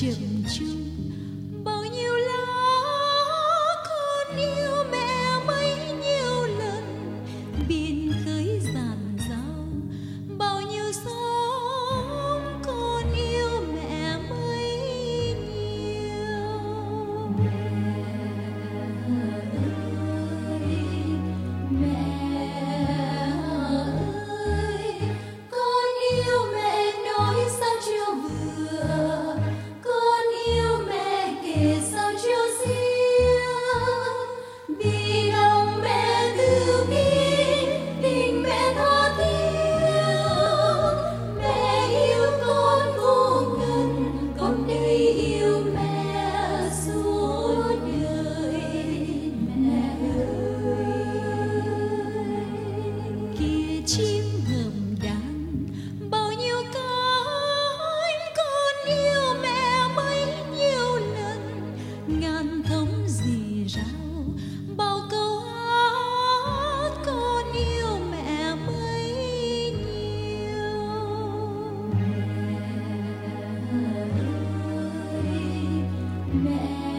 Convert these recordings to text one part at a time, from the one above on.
chiều Amen.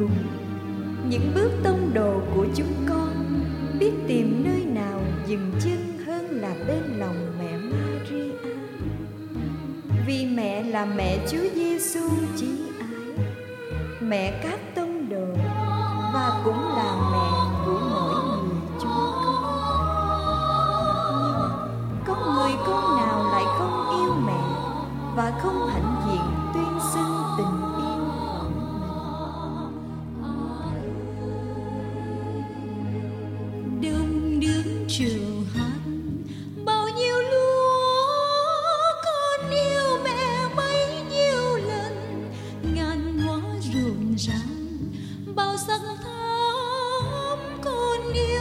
Cùng những bước tông đồ của chúng con, biết tìm nơi nào dừng chân hơn là bên lòng mẹ Maria. Vì mẹ là mẹ Chúa Giêsu chí ái, mẹ các tông đồ và cũng là mẹ sắc thắm con yêu.